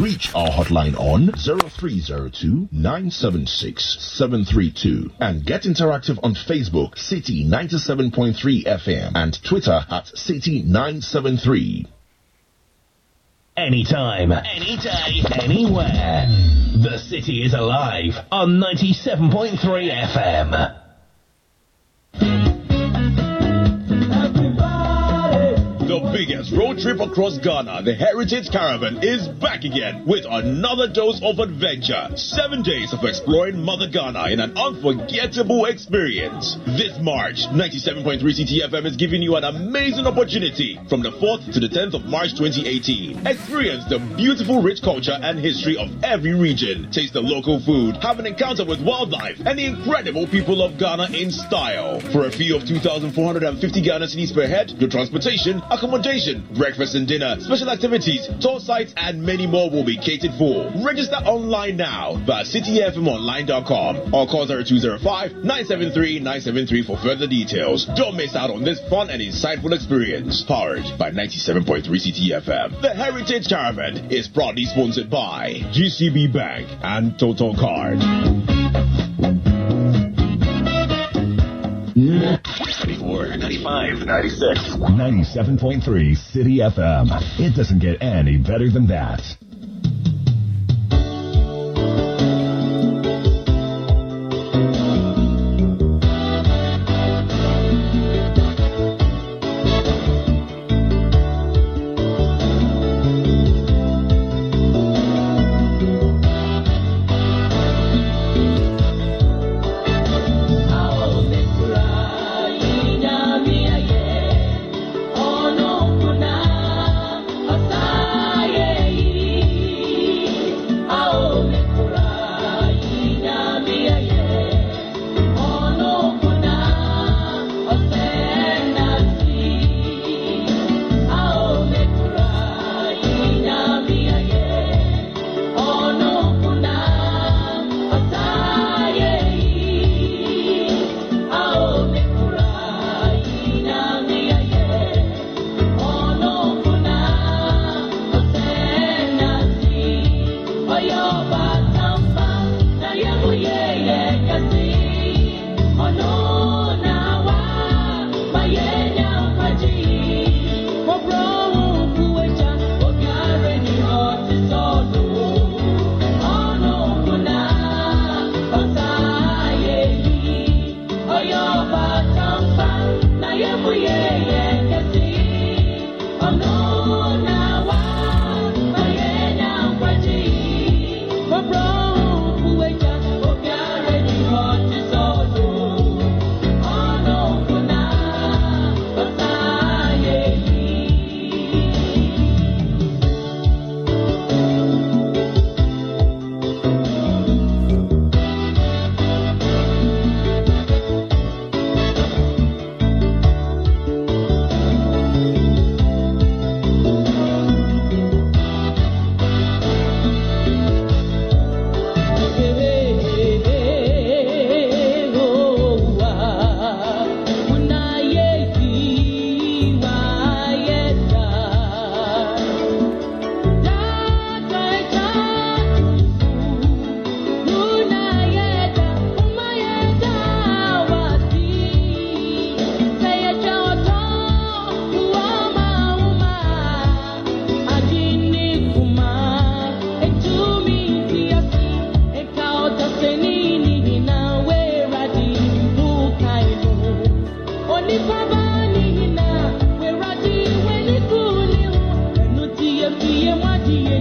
Reach our hotline on 0302 976 732 and get interactive on Facebook, City 97.3 FM and Twitter at City 973. Anytime, any day, anywhere. The city is alive on 97.3 FM. The biggest road trip across Ghana, the Heritage Caravan, is back again with another dose of adventure. Seven days of exploring Mother Ghana in an unforgettable experience. This March, 97.3 City FM is giving you an amazing opportunity from the 4th to the 10th of March 2018. Experience the beautiful rich culture and history of every region. Taste the local food, have an encounter with wildlife, and the incredible people of Ghana in style. For a fee of 2,450 Ghana cedis per head, your transportation, accommodation, breakfast and dinner, special activities, tour sites, and many more will be catered for. Register online now at cityfmonline.com or call 0205 973 973 for further details. Don't miss out on this fun and insightful experience. Powered by 97.3 City FM. The Heritage Caravan is proudly sponsored by GCB Bank and Total Card. 96. 97.3 City FM. It doesn't get any better than that.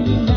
Thank you.